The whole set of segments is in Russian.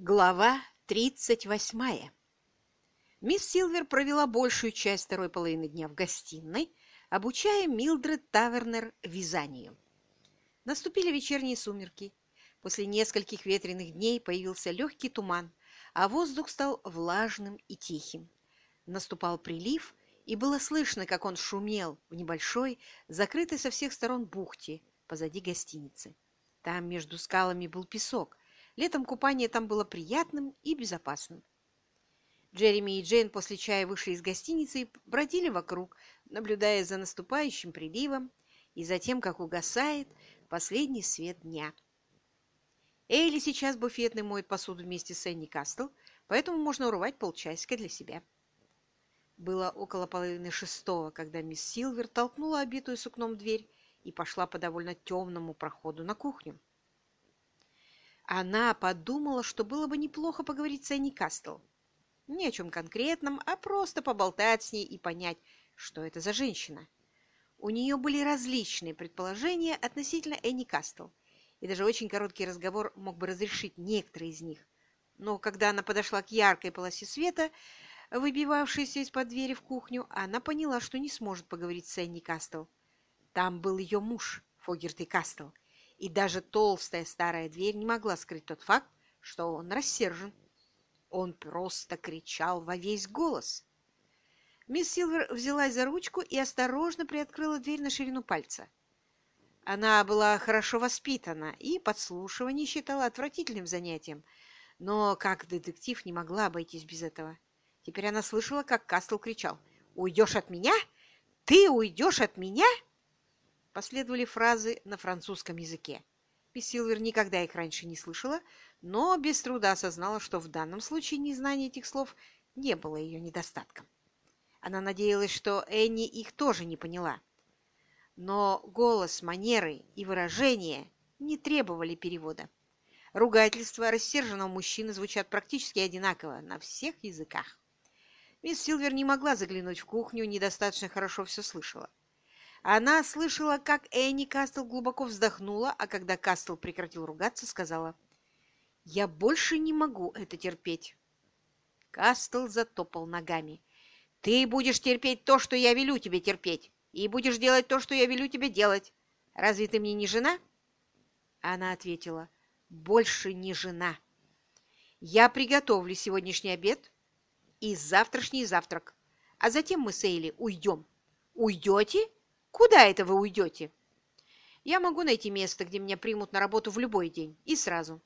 Глава 38. Мисс Силвер провела большую часть второй половины дня в гостиной, обучая Милдред Тавернер вязанию. Наступили вечерние сумерки. После нескольких ветреных дней появился легкий туман, а воздух стал влажным и тихим. Наступал прилив, и было слышно, как он шумел в небольшой, закрытой со всех сторон бухте позади гостиницы. Там между скалами был песок, Летом купание там было приятным и безопасным. Джереми и Джейн после чая вышли из гостиницы и бродили вокруг, наблюдая за наступающим приливом и за тем, как угасает последний свет дня. Эйли сейчас буфетный моет посуду вместе с Энни Кастл, поэтому можно урвать полчасика для себя. Было около половины шестого, когда мисс Силвер толкнула обитую сукном дверь и пошла по довольно темному проходу на кухню. Она подумала, что было бы неплохо поговорить с Энни Кастл. Ни о чем конкретном, а просто поболтать с ней и понять, что это за женщина. У нее были различные предположения относительно Энни Кастл, и даже очень короткий разговор мог бы разрешить некоторые из них. Но когда она подошла к яркой полосе света, выбивавшейся из-под двери в кухню, она поняла, что не сможет поговорить с Энни Кастл. Там был ее муж, Фогерт и Кастл, и даже толстая старая дверь не могла скрыть тот факт, что он рассержен. Он просто кричал во весь голос. Мисс Силвер взялась за ручку и осторожно приоткрыла дверь на ширину пальца. Она была хорошо воспитана и подслушивание считала отвратительным занятием, но как детектив не могла обойтись без этого. Теперь она слышала, как Кастл кричал «Уйдешь от меня? Ты уйдешь от меня?» Последовали фразы на французском языке. Мисс Силвер никогда их раньше не слышала, но без труда осознала, что в данном случае незнание этих слов не было ее недостатком. Она надеялась, что Энни их тоже не поняла. Но голос, манеры и выражения не требовали перевода. Ругательства рассерженного мужчины звучат практически одинаково на всех языках. Мисс Силвер не могла заглянуть в кухню, недостаточно хорошо все слышала. Она слышала, как Энни Кастл глубоко вздохнула, а когда Кастл прекратил ругаться, сказала, «Я больше не могу это терпеть». Кастл затопал ногами. «Ты будешь терпеть то, что я велю тебе терпеть, и будешь делать то, что я велю тебе делать. Разве ты мне не жена?» Она ответила, «Больше не жена. Я приготовлю сегодняшний обед и завтрашний завтрак, а затем мы с Эйли уйдем». «Уйдете?» Куда это вы уйдете? Я могу найти место, где меня примут на работу в любой день. И сразу.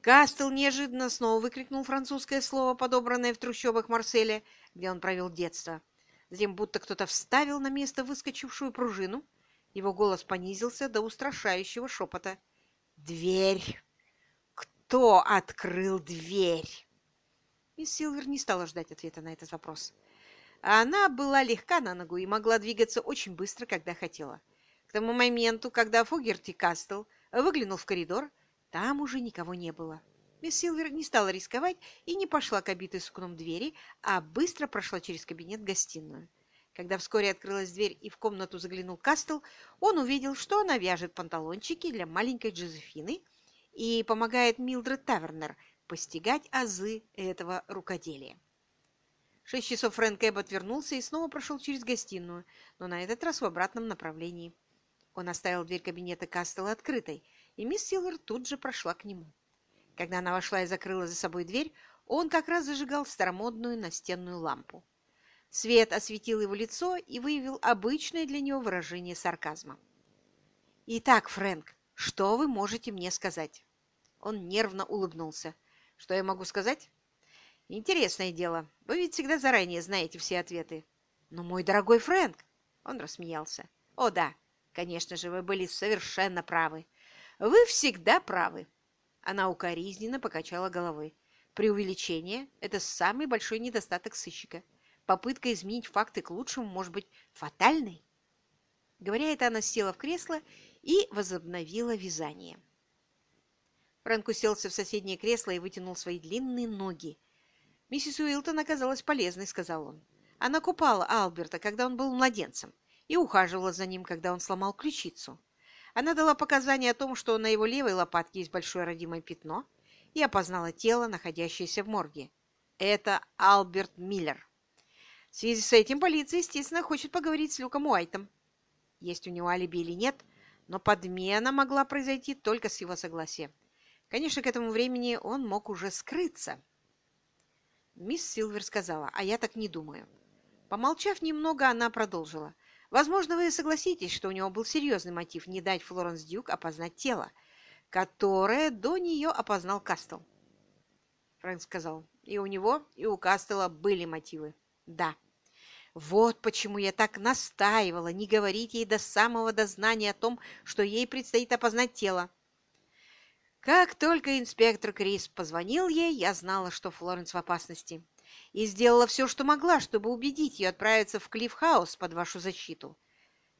Кастел неожиданно снова выкрикнул французское слово, подобранное в трущобах Марселя, где он провел детство. Затем будто кто-то вставил на место выскочившую пружину. Его голос понизился до устрашающего шепота. «Дверь! Кто открыл дверь?» Мисс Силвер не стала ждать ответа на этот вопрос. Она была легка на ногу и могла двигаться очень быстро, когда хотела. К тому моменту, когда Фогерти Кастл выглянул в коридор, там уже никого не было. Мисс Силвер не стала рисковать и не пошла к обитой сукном двери, а быстро прошла через кабинет в гостиную. Когда вскоре открылась дверь и в комнату заглянул Кастл, он увидел, что она вяжет панталончики для маленькой Джозефины и помогает Милдред Тавернер постигать азы этого рукоделия шесть часов Фрэнк Эббот вернулся и снова прошел через гостиную, но на этот раз в обратном направлении. Он оставил дверь кабинета Кастела открытой, и мисс Силвер тут же прошла к нему. Когда она вошла и закрыла за собой дверь, он как раз зажигал старомодную настенную лампу. Свет осветил его лицо и выявил обычное для него выражение сарказма. «Итак, Фрэнк, что вы можете мне сказать?» Он нервно улыбнулся. «Что я могу сказать?» Интересное дело. Вы ведь всегда заранее знаете все ответы. Но, мой дорогой Фрэнк, он рассмеялся. О, да, конечно же, вы были совершенно правы. Вы всегда правы. Она укоризненно покачала головой. Преувеличение – это самый большой недостаток сыщика. Попытка изменить факты к лучшему может быть фатальной. Говоря это, она села в кресло и возобновила вязание. Фрэнк уселся в соседнее кресло и вытянул свои длинные ноги, «Миссис Уилтон оказалась полезной», — сказал он. «Она купала Алберта, когда он был младенцем, и ухаживала за ним, когда он сломал ключицу. Она дала показания о том, что на его левой лопатке есть большое родимое пятно, и опознала тело, находящееся в морге. Это Алберт Миллер. В связи с этим полиция, естественно, хочет поговорить с Люком Уайтом. Есть у него алиби или нет, но подмена могла произойти только с его согласия. Конечно, к этому времени он мог уже скрыться. Мисс Силвер сказала, а я так не думаю. Помолчав немного, она продолжила. Возможно, вы согласитесь, что у него был серьезный мотив не дать Флоренс Дюк опознать тело, которое до нее опознал Кастел. Фрэнк сказал, и у него, и у Кастела были мотивы. Да. Вот почему я так настаивала не говорить ей до самого дознания о том, что ей предстоит опознать тело. Как только инспектор Крис позвонил ей, я знала, что Флоренс в опасности, и сделала все, что могла, чтобы убедить ее отправиться в Клиффхаус под вашу защиту.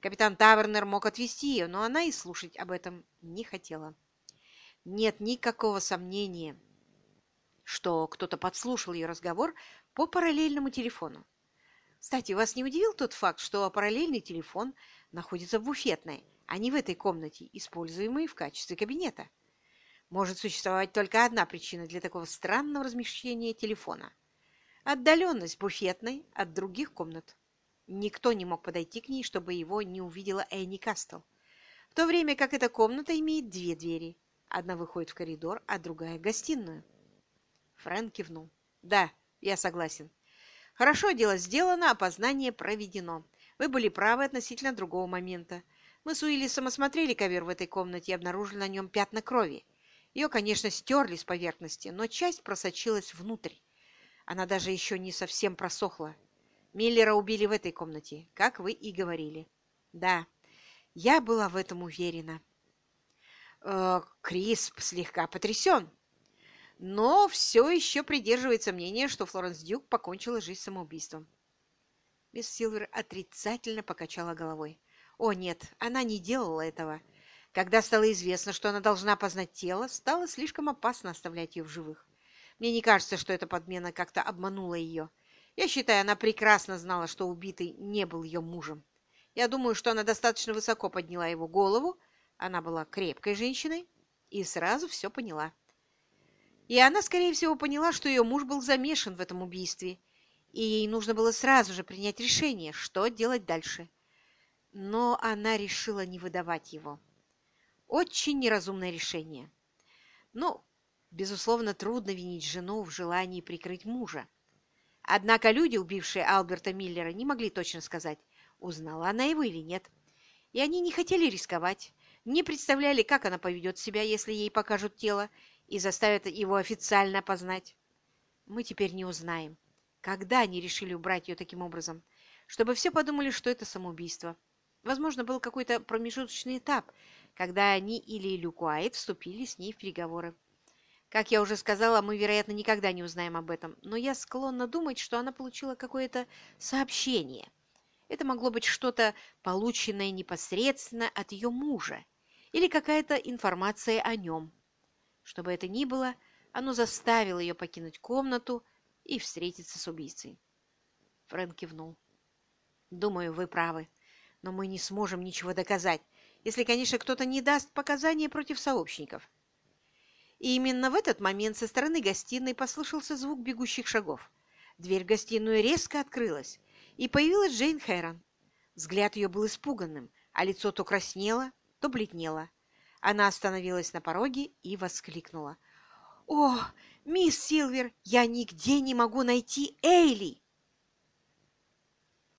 Капитан Тавернер мог отвезти ее, но она и слушать об этом не хотела. Нет никакого сомнения, что кто-то подслушал ее разговор по параллельному телефону. Кстати, вас не удивил тот факт, что параллельный телефон находится в буфетной, а не в этой комнате, используемой в качестве кабинета? Может существовать только одна причина для такого странного размещения телефона – отдаленность буфетной от других комнат. Никто не мог подойти к ней, чтобы его не увидела Энни Кастел, в то время как эта комната имеет две двери. Одна выходит в коридор, а другая – в гостиную. Фрэнк кивнул. «Да, я согласен. Хорошо, дело сделано, опознание проведено. Вы были правы относительно другого момента. Мы с Уиллисом осмотрели ковер в этой комнате и обнаружили на нем пятна крови. Ее, конечно, стерли с поверхности, но часть просочилась внутрь. Она даже еще не совсем просохла. Миллера убили в этой комнате, как вы и говорили. Да, я была в этом уверена. Э, Крисп слегка потрясен, но все еще придерживается мнения, что Флоренс Дюк покончила жизнь самоубийством. Мисс Силвер отрицательно покачала головой. О, нет, она не делала этого. Когда стало известно, что она должна познать тело, стало слишком опасно оставлять ее в живых. Мне не кажется, что эта подмена как-то обманула ее. Я считаю, она прекрасно знала, что убитый не был ее мужем. Я думаю, что она достаточно высоко подняла его голову, она была крепкой женщиной, и сразу все поняла. И она, скорее всего, поняла, что ее муж был замешан в этом убийстве, и ей нужно было сразу же принять решение, что делать дальше. Но она решила не выдавать его. Очень неразумное решение. Ну, безусловно, трудно винить жену в желании прикрыть мужа. Однако люди, убившие Алберта Миллера, не могли точно сказать, узнала она его или нет. И они не хотели рисковать, не представляли, как она поведет себя, если ей покажут тело и заставят его официально опознать. Мы теперь не узнаем, когда они решили убрать ее таким образом, чтобы все подумали, что это самоубийство. Возможно, был какой-то промежуточный этап, когда они или Люк Уайт вступили с ней в переговоры. Как я уже сказала, мы, вероятно, никогда не узнаем об этом, но я склонна думать, что она получила какое-то сообщение. Это могло быть что-то, полученное непосредственно от ее мужа, или какая-то информация о нем. Что бы это ни было, оно заставило ее покинуть комнату и встретиться с убийцей. Фрэнк кивнул. «Думаю, вы правы, но мы не сможем ничего доказать если, конечно, кто-то не даст показания против сообщников. И именно в этот момент со стороны гостиной послышался звук бегущих шагов. Дверь в гостиную резко открылась, и появилась Джейн Хэрон. Взгляд ее был испуганным, а лицо то краснело, то бледнело. Она остановилась на пороге и воскликнула. «О, мисс Силвер, я нигде не могу найти Эйли!»